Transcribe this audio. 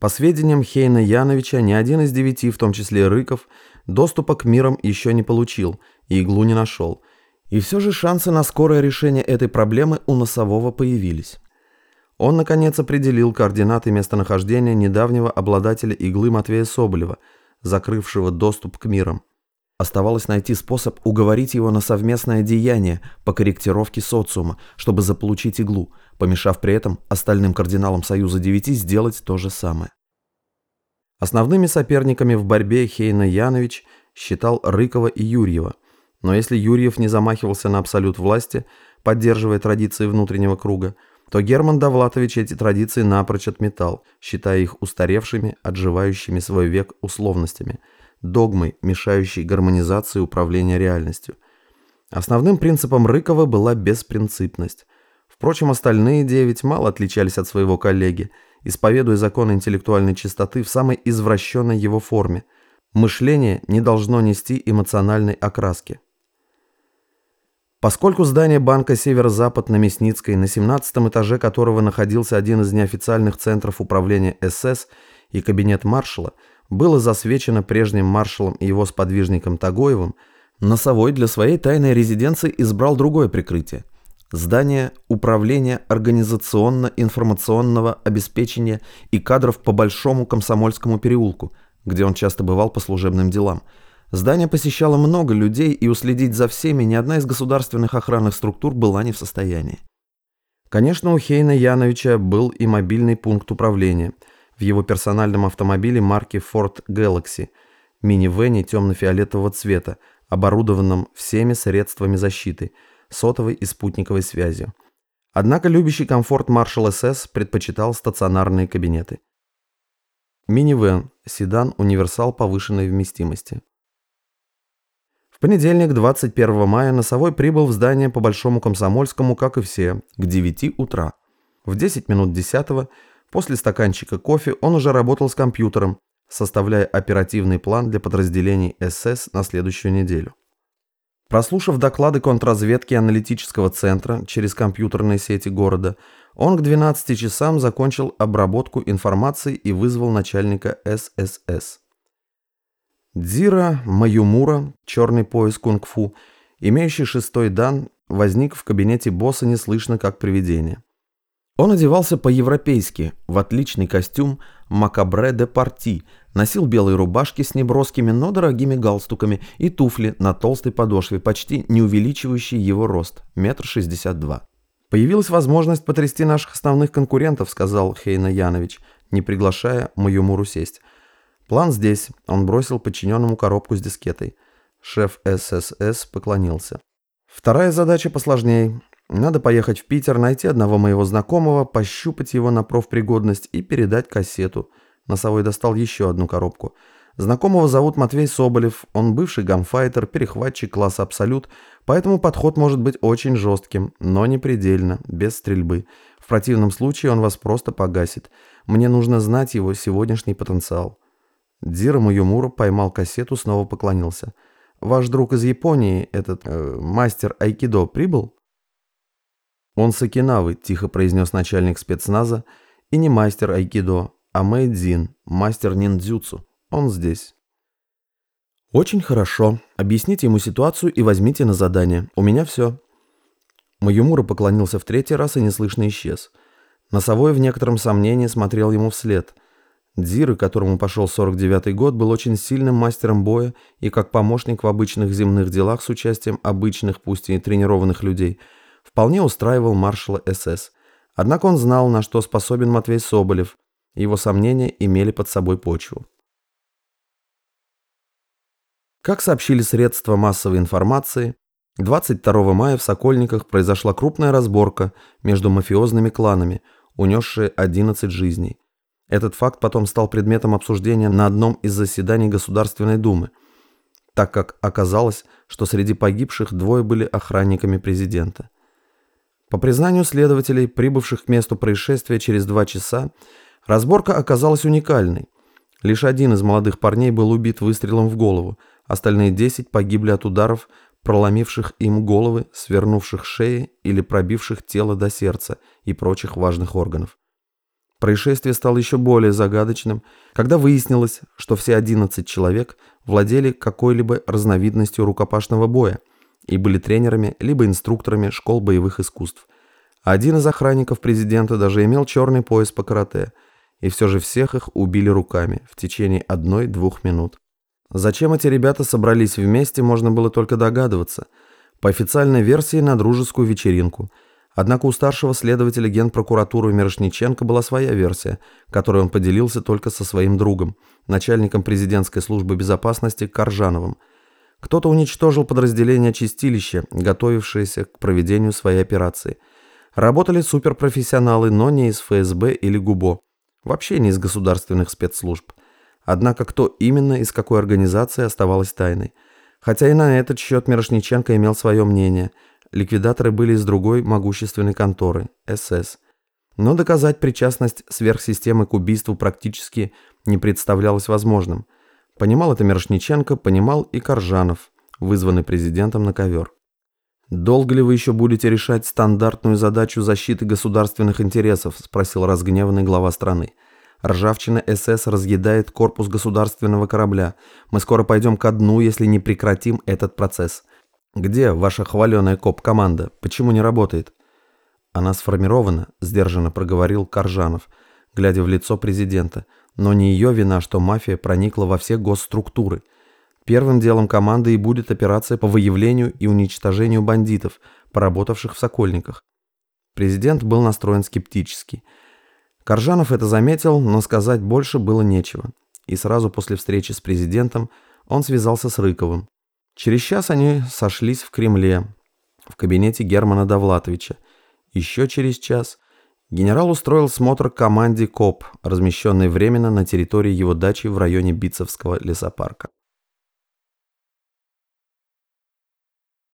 По сведениям Хейна Яновича, ни один из девяти, в том числе Рыков, доступа к мирам еще не получил и иглу не нашел. И все же шансы на скорое решение этой проблемы у Носового появились. Он, наконец, определил координаты местонахождения недавнего обладателя иглы Матвея Соболева, закрывшего доступ к мирам. Оставалось найти способ уговорить его на совместное деяние по корректировке социума, чтобы заполучить иглу, помешав при этом остальным кардиналам Союза Девяти сделать то же самое. Основными соперниками в борьбе Хейна Янович считал Рыкова и Юрьева, но если Юрьев не замахивался на абсолют власти, поддерживая традиции внутреннего круга, то Герман Довлатович эти традиции напрочь отметал, считая их устаревшими, отживающими свой век условностями – догмой, мешающей гармонизации управления реальностью. Основным принципом Рыкова была беспринципность. Впрочем, остальные девять мало отличались от своего коллеги, исповедуя законы интеллектуальной чистоты в самой извращенной его форме. Мышление не должно нести эмоциональной окраски. Поскольку здание банка «Северо-Запад» на Мясницкой, на 17 этаже которого находился один из неофициальных центров управления СС и кабинет маршала, было засвечено прежним маршалом и его сподвижником Тагоевым, Носовой для своей тайной резиденции избрал другое прикрытие – здание Управления организационно-информационного обеспечения и кадров по Большому Комсомольскому переулку, где он часто бывал по служебным делам. Здание посещало много людей, и уследить за всеми ни одна из государственных охранных структур была не в состоянии. Конечно, у Хейна Яновича был и мобильный пункт управления – в его персональном автомобиле марки Ford Galaxy, минивэне темно-фиолетового цвета, оборудованном всеми средствами защиты, сотовой и спутниковой связью. Однако любящий комфорт маршал СС предпочитал стационарные кабинеты. Минивэн, седан, универсал повышенной вместимости. В понедельник, 21 мая, Носовой прибыл в здание по Большому Комсомольскому, как и все, к 9 утра. В 10 минут 10 После стаканчика кофе он уже работал с компьютером, составляя оперативный план для подразделений СС на следующую неделю. Прослушав доклады контрразведки аналитического центра через компьютерные сети города, он к 12 часам закончил обработку информации и вызвал начальника ССС. Дзира Маюмура, черный пояс кунг-фу, имеющий шестой дан, возник в кабинете босса неслышно как привидение. Он одевался по-европейски, в отличный костюм макабре де парти, носил белые рубашки с неброскими, но дорогими галстуками и туфли на толстой подошве, почти не увеличивающие его рост, метр шестьдесят два. «Появилась возможность потрясти наших основных конкурентов», сказал Хейна Янович, не приглашая Маюмуру сесть. «План здесь», он бросил подчиненному коробку с дискетой. Шеф ССС поклонился. «Вторая задача посложнее. Надо поехать в Питер, найти одного моего знакомого, пощупать его на профпригодность и передать кассету. Носовой достал еще одну коробку. Знакомого зовут Матвей Соболев, он бывший гамфайтер, перехватчик класса «Абсолют», поэтому подход может быть очень жестким, но не предельно, без стрельбы. В противном случае он вас просто погасит. Мне нужно знать его сегодняшний потенциал. Дзира Юмура поймал кассету, снова поклонился. «Ваш друг из Японии, этот э, мастер айкидо, прибыл?» «Он с Окинавы», – тихо произнес начальник спецназа, – «и не мастер айкидо, а Мэйдзин, мастер ниндзюцу. Он здесь». «Очень хорошо. Объясните ему ситуацию и возьмите на задание. У меня все». Маюмура поклонился в третий раз и неслышно исчез. Носовой в некотором сомнении смотрел ему вслед. Дзиры, которому пошел 49-й год, был очень сильным мастером боя и как помощник в обычных земных делах с участием обычных, пусть и тренированных людей – вполне устраивал маршала СС. Однако он знал, на что способен Матвей Соболев, и его сомнения имели под собой почву. Как сообщили средства массовой информации, 22 мая в Сокольниках произошла крупная разборка между мафиозными кланами, унесшая 11 жизней. Этот факт потом стал предметом обсуждения на одном из заседаний Государственной Думы, так как оказалось, что среди погибших двое были охранниками президента. По признанию следователей, прибывших к месту происшествия через два часа, разборка оказалась уникальной. Лишь один из молодых парней был убит выстрелом в голову, остальные десять погибли от ударов, проломивших им головы, свернувших шеи или пробивших тело до сердца и прочих важных органов. Происшествие стало еще более загадочным, когда выяснилось, что все 11 человек владели какой-либо разновидностью рукопашного боя и были тренерами либо инструкторами школ боевых искусств. Один из охранников президента даже имел черный пояс по карате, и все же всех их убили руками в течение одной-двух минут. Зачем эти ребята собрались вместе, можно было только догадываться. По официальной версии на дружескую вечеринку – Однако у старшего следователя генпрокуратуры Мирошниченко была своя версия, которой он поделился только со своим другом, начальником президентской службы безопасности Коржановым. Кто-то уничтожил подразделение чистилища, готовившееся к проведению своей операции. Работали суперпрофессионалы, но не из ФСБ или ГУБО, вообще не из государственных спецслужб. Однако кто именно из какой организации оставалось тайной. Хотя и на этот счет Мирошниченко имел свое мнение – Ликвидаторы были из другой могущественной конторы – СС. Но доказать причастность сверхсистемы к убийству практически не представлялось возможным. Понимал это Мирошниченко, понимал и Коржанов, вызванный президентом на ковер. «Долго ли вы еще будете решать стандартную задачу защиты государственных интересов?» – спросил разгневанный глава страны. «Ржавчина СС разъедает корпус государственного корабля. Мы скоро пойдем ко дну, если не прекратим этот процесс. «Где ваша хваленая коп-команда? Почему не работает?» «Она сформирована», – сдержанно проговорил Коржанов, глядя в лицо президента. «Но не ее вина, что мафия проникла во все госструктуры. Первым делом команды и будет операция по выявлению и уничтожению бандитов, поработавших в Сокольниках». Президент был настроен скептически. Коржанов это заметил, но сказать больше было нечего. И сразу после встречи с президентом он связался с Рыковым. Через час они сошлись в Кремле, в кабинете Германа Довлатовича. Еще через час генерал устроил смотр команде КОП, размещенной временно на территории его дачи в районе Битцевского лесопарка.